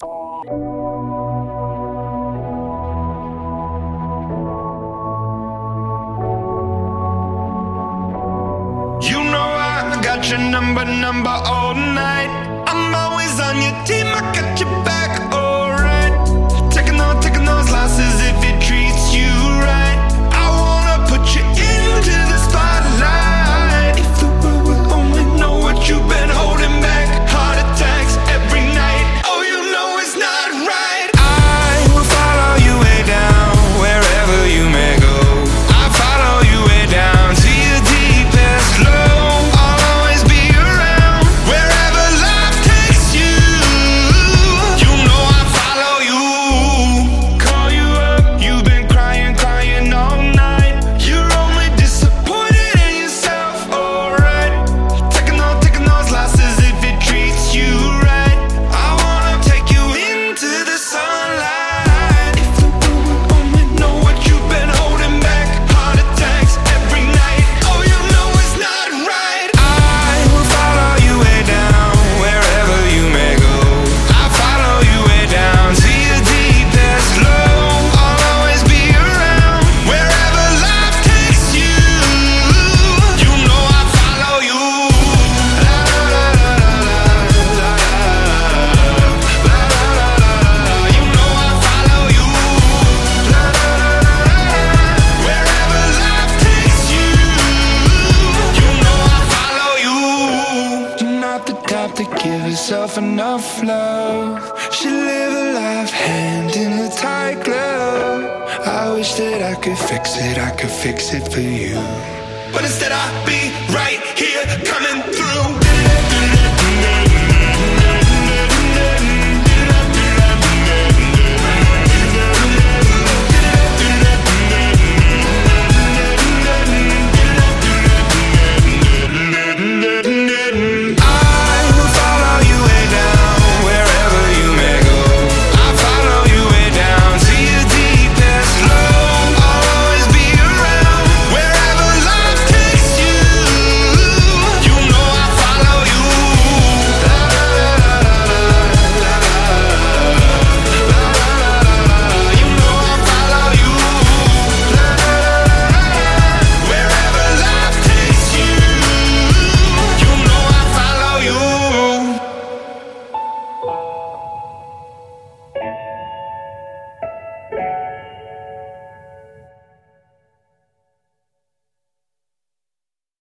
You know I got your number, number all night. I'm always on your team, I got your back. to give herself enough love. She live a life hand in a tight glove. I wish that I could fix it, I could fix it for you. But instead, I'll be right here coming through.